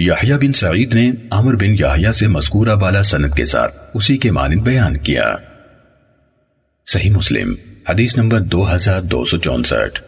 یحییٰ بن سعید نے عمر بن یحییٰ سے مذکورہ بالا سند کے ساتھ اسی کے مانند بیان کیا۔ صحیح مسلم، حدیث نمبر دو ہزار دو سو چونسٹھ۔